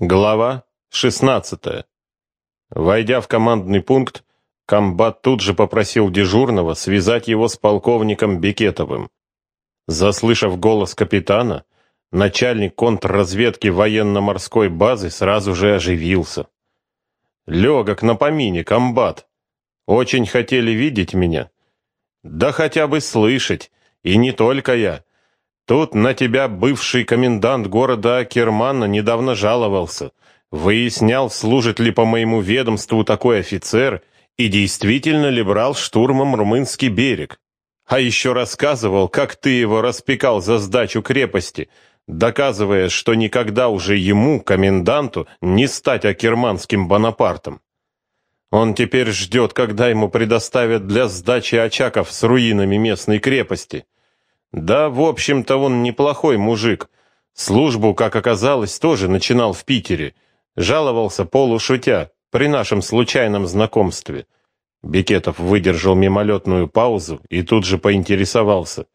Глава 16. Войдя в командный пункт, комбат тут же попросил дежурного связать его с полковником Бекетовым. Заслышав голос капитана, начальник контрразведки военно-морской базы сразу же оживился. «Легок на помине, комбат. Очень хотели видеть меня. Да хотя бы слышать, и не только я. Тут на тебя бывший комендант города Акермана недавно жаловался. Выяснял, служит ли по моему ведомству такой офицер и действительно ли брал штурмом румынский берег. А еще рассказывал, как ты его распекал за сдачу крепости, доказывая, что никогда уже ему, коменданту, не стать акерманским Бонапартом. Он теперь ждет, когда ему предоставят для сдачи очаков с руинами местной крепости. Да, в общем-то, он неплохой мужик. Службу, как оказалось, тоже начинал в Питере. Жаловался полушутя при нашем случайном знакомстве. Бекетов выдержал мимолетную паузу и тут же поинтересовался.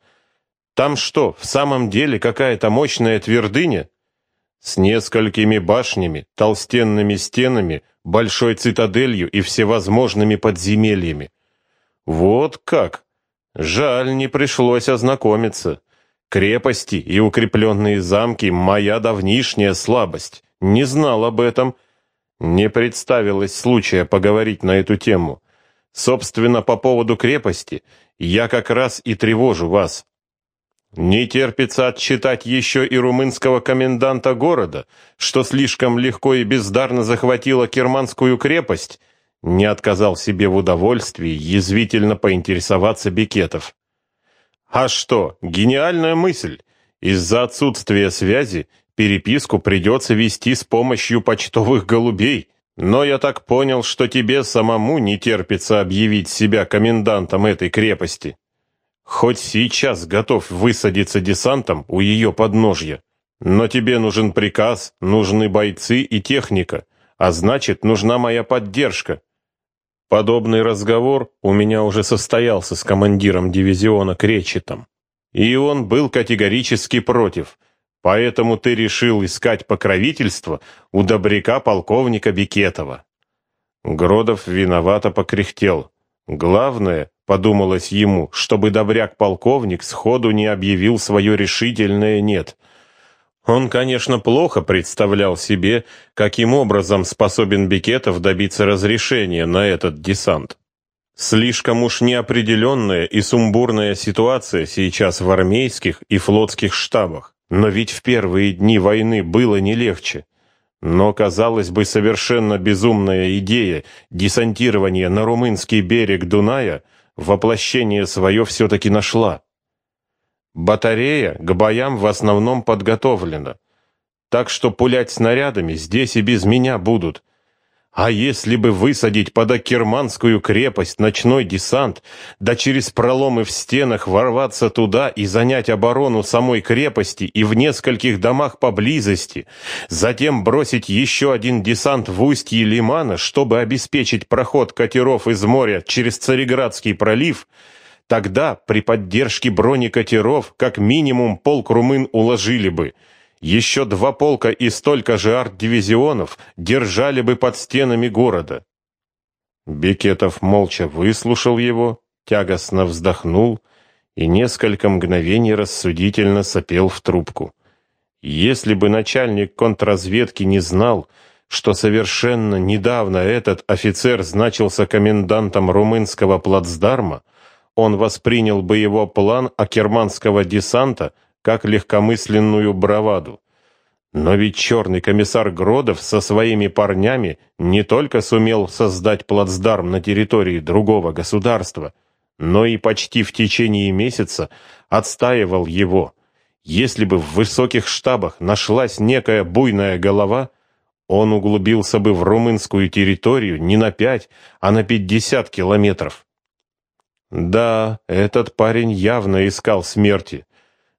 «Там что, в самом деле какая-то мощная твердыня?» «С несколькими башнями, толстенными стенами, большой цитаделью и всевозможными подземельями». «Вот как!» Жаль, не пришлось ознакомиться. Крепости и укрепленные замки — моя давнишняя слабость. Не знал об этом. Не представилось случая поговорить на эту тему. Собственно, по поводу крепости я как раз и тревожу вас. Не терпится отчитать еще и румынского коменданта города, что слишком легко и бездарно захватила Керманскую крепость — не отказал себе в удовольствии язвительно поинтересоваться Бекетов. А что, гениальная мысль. Из-за отсутствия связи переписку придется вести с помощью почтовых голубей. Но я так понял, что тебе самому не терпится объявить себя комендантом этой крепости. Хоть сейчас готов высадиться десантом у ее подножья. Но тебе нужен приказ, нужны бойцы и техника, а значит, нужна моя поддержка. Подобный разговор у меня уже состоялся с командиром дивизиона Кречетом. И он был категорически против. Поэтому ты решил искать покровительство у добряка полковника Бекетова. Гродов виновато покряхтел. Главное, подумалось ему, чтобы добряк-полковник сходу не объявил свое решительное «нет», он, конечно, плохо представлял себе, каким образом способен Бекетов добиться разрешения на этот десант. Слишком уж неопределенная и сумбурная ситуация сейчас в армейских и флотских штабах. Но ведь в первые дни войны было не легче. Но, казалось бы, совершенно безумная идея десантирования на румынский берег Дуная воплощение свое все-таки нашла. Батарея к боям в основном подготовлена. Так что пулять снарядами здесь и без меня будут. А если бы высадить под Акерманскую крепость ночной десант, да через проломы в стенах ворваться туда и занять оборону самой крепости и в нескольких домах поблизости, затем бросить еще один десант в устье лимана, чтобы обеспечить проход катеров из моря через Цареградский пролив — Тогда при поддержке бронекатеров как минимум полк румын уложили бы. Еще два полка и столько же арт-дивизионов держали бы под стенами города. Бекетов молча выслушал его, тягостно вздохнул и несколько мгновений рассудительно сопел в трубку. Если бы начальник контрразведки не знал, что совершенно недавно этот офицер значился комендантом румынского плацдарма, он воспринял бы его план акерманского десанта как легкомысленную браваду. Но ведь черный комиссар Гродов со своими парнями не только сумел создать плацдарм на территории другого государства, но и почти в течение месяца отстаивал его. Если бы в высоких штабах нашлась некая буйная голова, он углубился бы в румынскую территорию не на пять, а на пятьдесят километров. Да, этот парень явно искал смерти.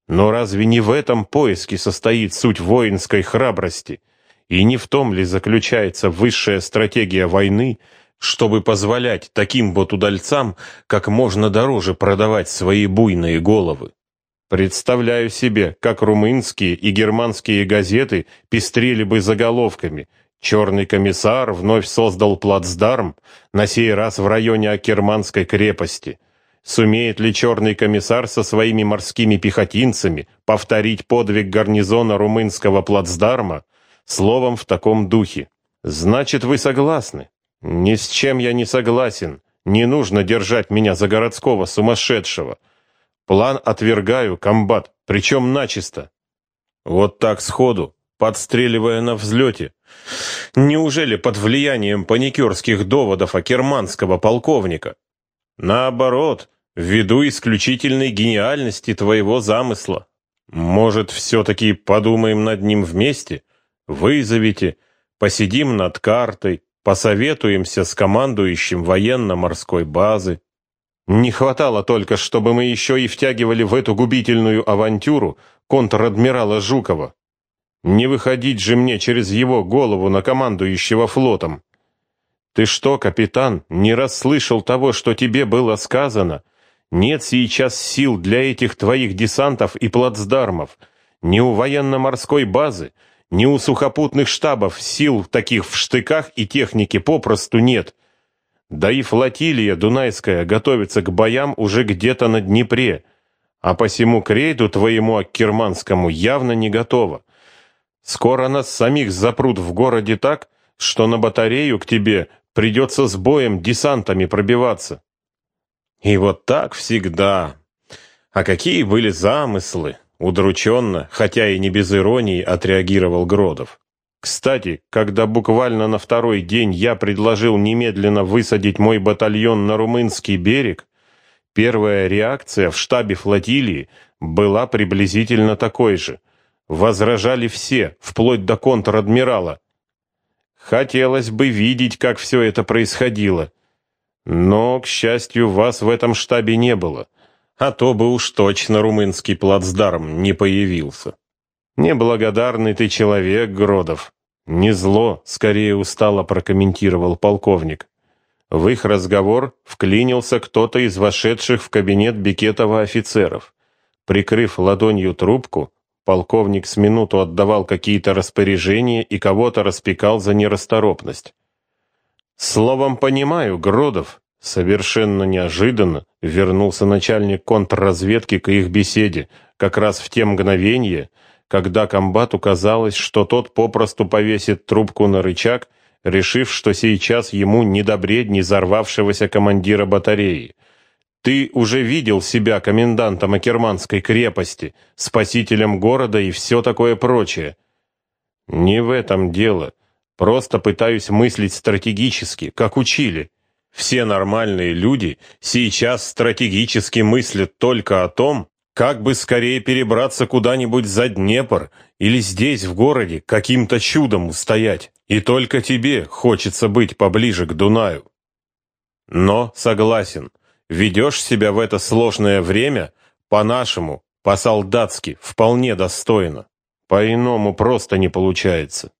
Но разве не в этом поиске состоит суть воинской храбрости? И не в том ли заключается высшая стратегия войны, чтобы позволять таким вот удальцам как можно дороже продавать свои буйные головы? Представляю себе, как румынские и германские газеты пестрили бы заголовками «Черный комиссар вновь создал плацдарм, на сей раз в районе Акерманской крепости». Сумеет ли черный комиссар со своими морскими пехотинцами повторить подвиг гарнизона румынского плацдарма? Словом, в таком духе. Значит, вы согласны? Ни с чем я не согласен. Не нужно держать меня за городского сумасшедшего. План отвергаю, комбат, причем начисто. Вот так сходу, подстреливая на взлете. Неужели под влиянием паникерских доводов акерманского полковника? Наоборот, ввиду исключительной гениальности твоего замысла. Может, все-таки подумаем над ним вместе? Вызовите, посидим над картой, посоветуемся с командующим военно-морской базы. Не хватало только, чтобы мы еще и втягивали в эту губительную авантюру контр-адмирала Жукова. Не выходить же мне через его голову на командующего флотом. Ты что, капитан, не расслышал того, что тебе было сказано? Нет сейчас сил для этих твоих десантов и плацдармов, ни у военно-морской базы, ни у сухопутных штабов сил таких в штыках и техники попросту нет. Да и флотилия Дунайская готовится к боям уже где-то на Днепре, а посему к рейду твоему Аккерманскому явно не готова. Скоро нас самих запрут в городе так, что на батарею к тебе придется с боем десантами пробиваться. И вот так всегда. А какие были замыслы? Удрученно, хотя и не без иронии, отреагировал Гродов. Кстати, когда буквально на второй день я предложил немедленно высадить мой батальон на румынский берег, первая реакция в штабе флотилии была приблизительно такой же. Возражали все, вплоть до контр-адмирала. Хотелось бы видеть, как все это происходило. Но, к счастью, вас в этом штабе не было. А то бы уж точно румынский плацдарм не появился. Неблагодарный ты человек, Гродов. Не зло, скорее устало прокомментировал полковник. В их разговор вклинился кто-то из вошедших в кабинет Бекетова офицеров. Прикрыв ладонью трубку, полковник с минуту отдавал какие-то распоряжения и кого-то распекал за нерасторопность. Словом, понимаю, Гродов, совершенно неожиданно вернулся начальник контрразведки к их беседе, как раз в те мгновения, когда комбату казалось, что тот попросту повесит трубку на рычаг, решив, что сейчас ему не до бредни взорвавшегося командира батареи. Ты уже видел себя комендантом Акерманской крепости, спасителем города и все такое прочее. Не в этом дело. Просто пытаюсь мыслить стратегически, как учили. Все нормальные люди сейчас стратегически мыслят только о том, как бы скорее перебраться куда-нибудь за Днепр или здесь, в городе, каким-то чудом устоять. И только тебе хочется быть поближе к Дунаю. Но, согласен, ведешь себя в это сложное время по-нашему, по-солдатски, вполне достойно. По-иному просто не получается.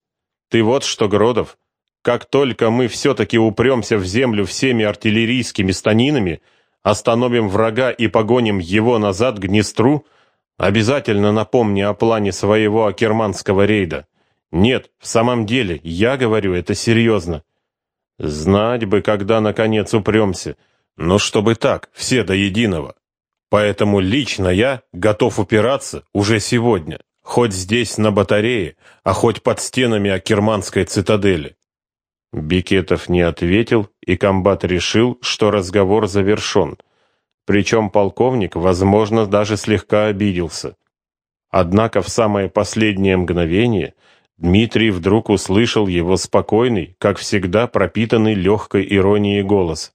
Ты вот что, Гродов, как только мы все-таки упремся в землю всеми артиллерийскими станинами, остановим врага и погоним его назад к Днестру, обязательно напомни о плане своего акерманского рейда. Нет, в самом деле, я говорю это серьезно. Знать бы, когда наконец упремся, но чтобы так, все до единого. Поэтому лично я готов упираться уже сегодня, хоть здесь на батарее, а хоть под стенами Акерманской цитадели. Бикетов не ответил, и комбат решил, что разговор завершен. Причем полковник, возможно, даже слегка обиделся. Однако в самое последнее мгновение Дмитрий вдруг услышал его спокойный, как всегда пропитанный легкой иронией голос.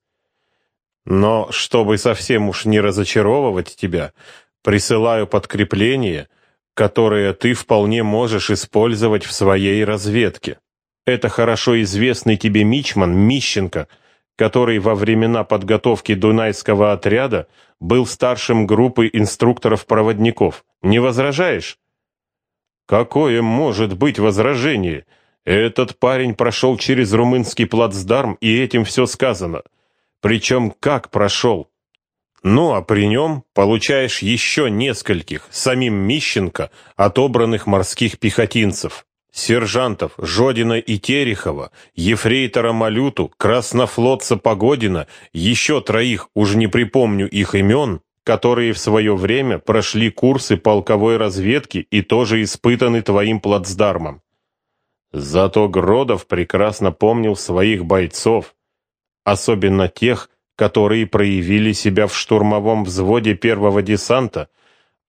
«Но, чтобы совсем уж не разочаровывать тебя, присылаю подкрепление, которое ты вполне можешь использовать в своей разведке». Это хорошо известный тебе мичман Мищенко, который во времена подготовки Дунайского отряда был старшим группы инструкторов-проводников. Не возражаешь? Какое может быть возражение? Этот парень прошел через румынский плацдарм, и этим все сказано. Причем как прошел? Ну, а при нем получаешь еще нескольких, самим Мищенко, отобранных морских пехотинцев. Сержантов Жодина и Терехова, ефрейтора Малюту, краснофлотца Погодина, еще троих, уж не припомню их имен, которые в свое время прошли курсы полковой разведки и тоже испытаны твоим плацдармом. Зато Гродов прекрасно помнил своих бойцов, особенно тех, которые проявили себя в штурмовом взводе первого десанта,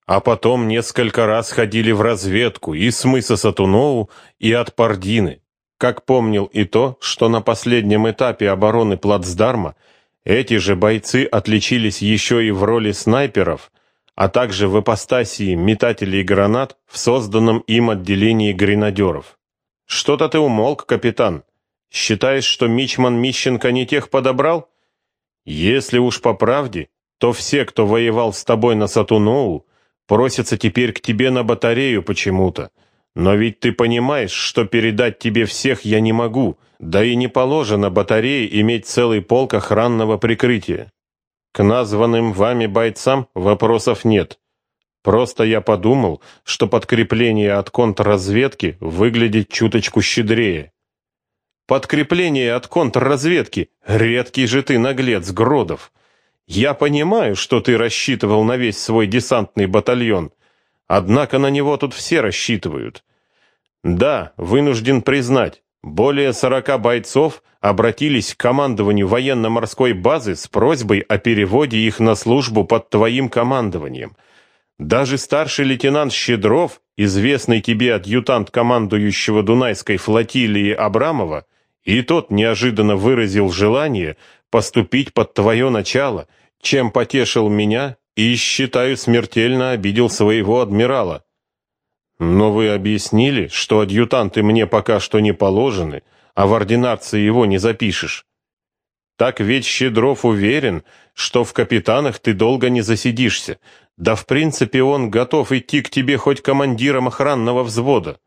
а потом несколько раз ходили в разведку и с мыса Сатуноу, и от Пардины. Как помнил и то, что на последнем этапе обороны плацдарма эти же бойцы отличились еще и в роли снайперов, а также в ипостасии метателей гранат в созданном им отделении гренадеров. «Что-то ты умолк, капитан. Считаешь, что Мичман Мищенко не тех подобрал?» Если уж по правде, то все, кто воевал с тобой на Сатуноу, просятся теперь к тебе на батарею почему-то. Но ведь ты понимаешь, что передать тебе всех я не могу, да и не положено батарее иметь целый полк охранного прикрытия. К названным вами бойцам вопросов нет. Просто я подумал, что подкрепление от контрразведки выглядит чуточку щедрее. Подкрепление от контрразведки. Редкий же ты наглец, Гродов. Я понимаю, что ты рассчитывал на весь свой десантный батальон. Однако на него тут все рассчитывают. Да, вынужден признать, более сорока бойцов обратились к командованию военно-морской базы с просьбой о переводе их на службу под твоим командованием. Даже старший лейтенант Щедров, известный тебе адъютант командующего Дунайской флотилии Абрамова, и тот неожиданно выразил желание поступить под твое начало, чем потешил меня и, считаю, смертельно обидел своего адмирала. Но вы объяснили, что адъютанты мне пока что не положены, а в ординарции его не запишешь. Так ведь Щедров уверен, что в капитанах ты долго не засидишься, да в принципе он готов идти к тебе хоть командиром охранного взвода.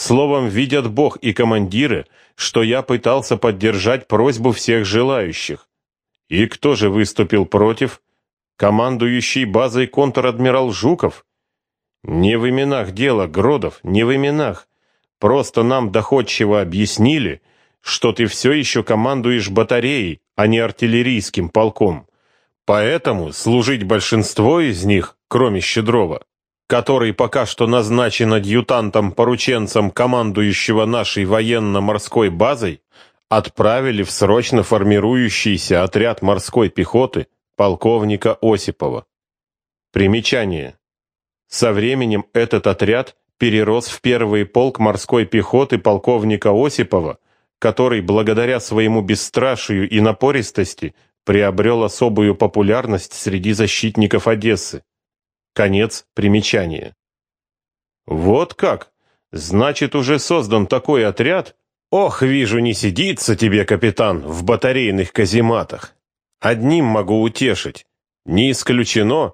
Словом, видят Бог и командиры, что я пытался поддержать просьбу всех желающих. И кто же выступил против? Командующий базой контр-адмирал Жуков? Не в именах дело, Гродов, не в именах. Просто нам доходчиво объяснили, что ты все еще командуешь батареей, а не артиллерийским полком. Поэтому служить большинство из них, кроме Щедрова, который пока что назначен адъютантом-порученцем командующего нашей военно-морской базой, отправили в срочно формирующийся отряд морской пехоты полковника Осипова. Примечание. Со временем этот отряд перерос в первый полк морской пехоты полковника Осипова, который благодаря своему бесстрашию и напористости приобрел особую популярность среди защитников Одессы. Конец примечания. Вот как? Значит, уже создан такой отряд? Ох, вижу, не сидится тебе, капитан, в батарейных казематах. Одним могу утешить. Не исключено,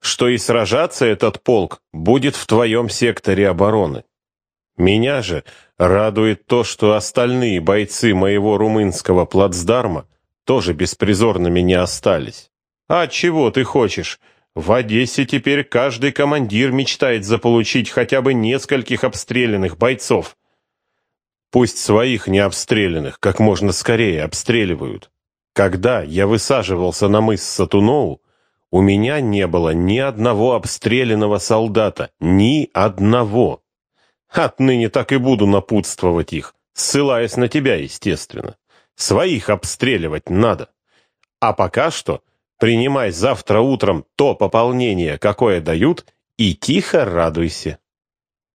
что и сражаться этот полк будет в твоем секторе обороны. Меня же радует то, что остальные бойцы моего румынского плацдарма тоже беспризорными не остались. А чего ты хочешь? В Одессе теперь каждый командир мечтает заполучить хотя бы нескольких обстрелянных бойцов. Пусть своих не обстрелянных как можно скорее обстреливают. Когда я высаживался на мыс Сатуноу, у меня не было ни одного обстрелянного солдата, ни одного. Отныне так и буду напутствовать их, ссылаясь на тебя, естественно. Своих обстреливать надо. А пока что Принимай завтра утром то пополнение, какое дают, и тихо радуйся.